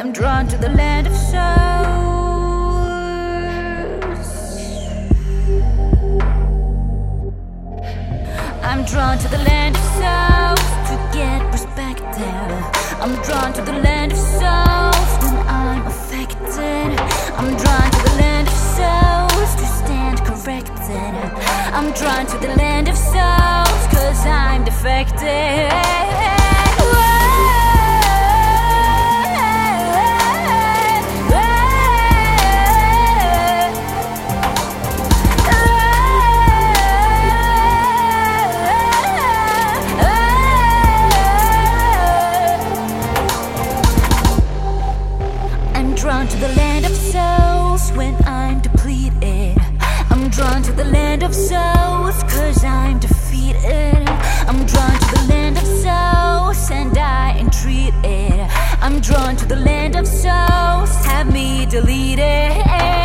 I'm drawn to the land of souls. I'm drawn to the land of souls to get perspective. I'm drawn to the land of souls when I'm affected. I'm drawn to the land of souls to stand corrected. I'm drawn to the land of souls cause I'm defected. Drawn to the land of souls cause I'm defeated. I'm drawn to the land of souls and I entreat it. I'm drawn to the land of souls, have me deleted.